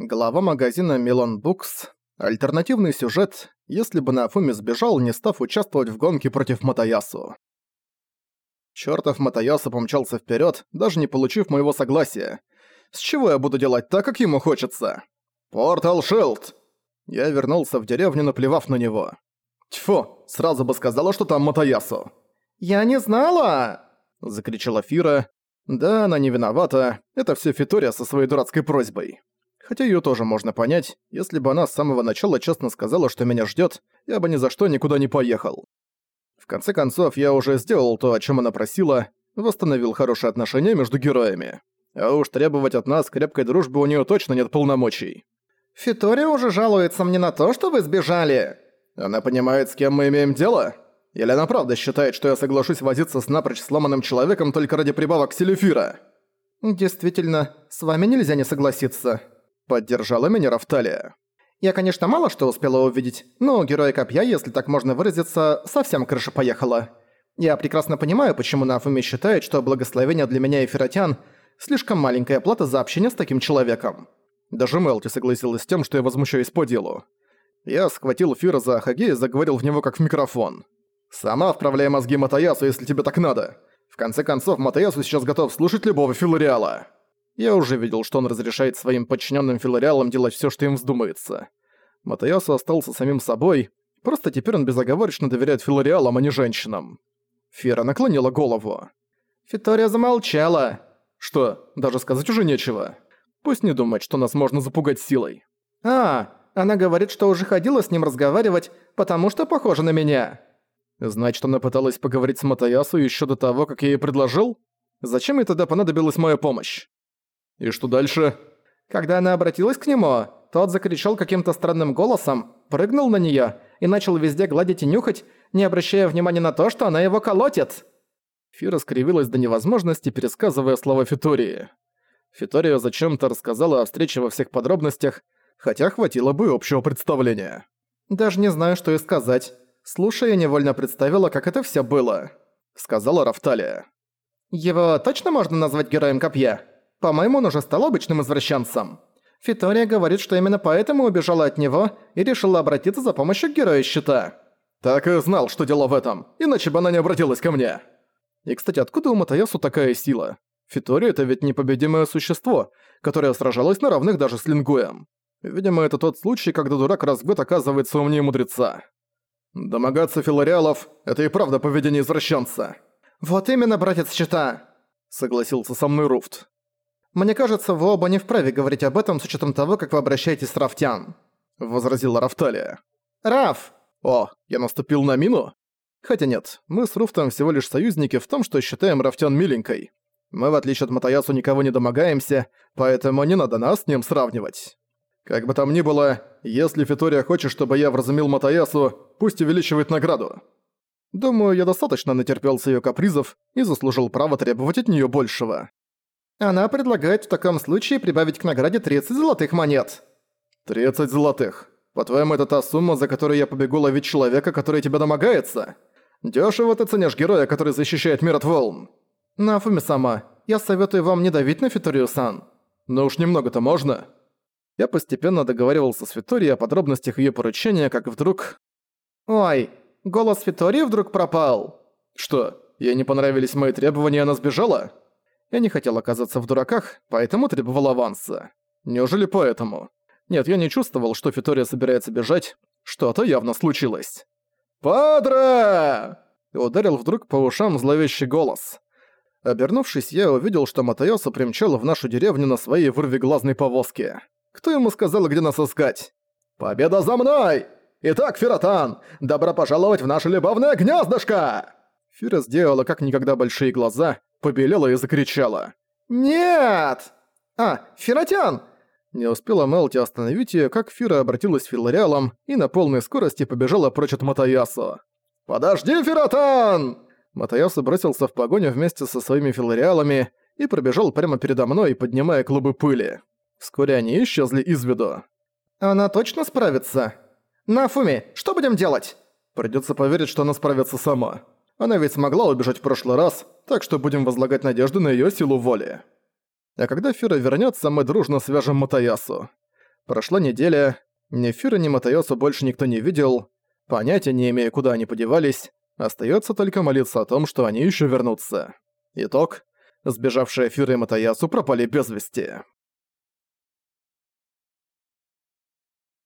Глава магазина Милон Букс. Альтернативный сюжет, если бы Нафуми сбежал, не став участвовать в гонке против Матаясу. Чёртов Матаясу помчался вперед, даже не получив моего согласия. С чего я буду делать так, как ему хочется? «Портал Шилд!» Я вернулся в деревню, наплевав на него. «Тьфу, сразу бы сказала, что там Матаясу!» «Я не знала!» — закричала Фира. «Да, она не виновата, это всё Фитория со своей дурацкой просьбой. Хотя её тоже можно понять, если бы она с самого начала честно сказала, что меня ждёт, я бы ни за что никуда не поехал. В конце концов, я уже сделал то, о чём она просила, восстановил хорошие отношения между героями. А уж требовать от нас крепкой дружбы у неё точно нет полномочий. «Фитория уже жалуется мне на то, что вы сбежали!» Она понимает, с кем мы имеем дело? Или она правда считает, что я соглашусь возиться с напрочь сломанным человеком только ради прибавок селефира? «Действительно, с вами нельзя не согласиться», Поддержала меня Рафталия. Я, конечно, мало что успела увидеть, но у героя копья, если так можно выразиться, совсем крыша поехала. Я прекрасно понимаю, почему Нафуми считает, что благословение для меня и Феротян – слишком маленькая плата за общение с таким человеком. Даже Мелти согласилась с тем, что я возмущаюсь по делу. Я схватил Фира за Ахаге и заговорил в него как в микрофон. «Сама вправляй мозги Матаясу, если тебе так надо. В конце концов, Матаясу сейчас готов слушать любого филариала». Я уже видел, что он разрешает своим подчиненным филариалам делать все, что им вздумается. Матаясу остался самим собой, просто теперь он безоговорочно доверяет филариалам, а не женщинам. Фера наклонила голову. Фитория замолчала. Что, даже сказать уже нечего? Пусть не думает, что нас можно запугать силой. А, она говорит, что уже ходила с ним разговаривать, потому что похожа на меня. Значит, она пыталась поговорить с Матаясу еще до того, как я ей предложил? Зачем ей тогда понадобилась моя помощь? «И что дальше?» Когда она обратилась к нему, тот закричал каким-то странным голосом, прыгнул на неё и начал везде гладить и нюхать, не обращая внимания на то, что она его колотит. Фира скривилась до невозможности, пересказывая слова Фитории. Фитория зачем-то рассказала о встрече во всех подробностях, хотя хватило бы общего представления. «Даже не знаю, что и сказать. Слушая, невольно представила, как это всё было», — сказала Рафталия. «Его точно можно назвать героем копья?» По-моему, он уже стал обычным извращенцем. Фитория говорит, что именно поэтому убежала от него и решила обратиться за помощью к герою щита. Так и знал, что дело в этом, иначе бы она не обратилась ко мне. И, кстати, откуда у Матаясу такая сила? Фитория — это ведь непобедимое существо, которое сражалось на равных даже с Лингуем. Видимо, это тот случай, когда дурак раз в год оказывается умнее мудреца. Домогаться филариалов — это и правда поведение извращенца. «Вот именно, братец щита!» — согласился со мной Руфт. «Мне кажется, вы оба не вправе говорить об этом с учетом того, как вы обращаетесь с Рафтян», — возразила Рафталия. «Раф!» «О, я наступил на мину?» Хотя нет, мы с Руфтом всего лишь союзники в том, что считаем Рафтян миленькой. Мы, в отличие от Матаясу, никого не домогаемся, поэтому не надо нас с ним сравнивать. Как бы там ни было, если Фитория хочет, чтобы я вразумил Матаясу, пусть увеличивает награду. Думаю, я достаточно натерпелся ее капризов и заслужил право требовать от нее большего. Она предлагает в таком случае прибавить к награде 30 золотых монет. 30 золотых. По-твоему, это та сумма, за которую я побегу ловить человека, который тебя домогается? Дёшево ты ценишь героя, который защищает мир от волн. Нафуми сама, я советую вам не давить на Фиторию-сан. Ну уж немного-то можно. Я постепенно договаривался с Фиторией о подробностях её поручения, как вдруг... Ой, голос Фитории вдруг пропал. Что, ей не понравились мои требования, она сбежала? Я не хотел оказаться в дураках, поэтому требовал аванса. Неужели поэтому? Нет, я не чувствовал, что Фитория собирается бежать. Что-то явно случилось. «Падре!» Ударил вдруг по ушам зловещий голос. Обернувшись, я увидел, что Матайоса примчал в нашу деревню на своей вырвиглазной повозке. Кто ему сказал, где нас искать? «Победа за мной! Итак, Фиротан, добро пожаловать в наше любовное гнездышко!» Фира сделала как никогда большие глаза, побелела и закричала. «Нет!» «А, Фиротян!» Не успела Мелти остановить её, как Фира обратилась филариалом и на полной скорости побежала прочь от Матаясу. «Подожди, Фиротан!» Матаясу бросился в погоню вместе со своими филариалами и пробежал прямо передо мной, поднимая клубы пыли. Вскоре они исчезли из виду. «Она точно справится?» «Нафуми, что будем делать?» Придётся поверить, что она справится сама. Она ведь смогла убежать в прошлый раз, так что будем возлагать надежды на её силу воли. А когда Фира вернётся, мы дружно свяжем Матаясу. Прошла неделя, ни Фира, ни Матайосу больше никто не видел, понятия не имея, куда они подевались, остается только молиться о том, что они еще вернутся. Итог. Сбежавшие Фира и Матаясу пропали без вести.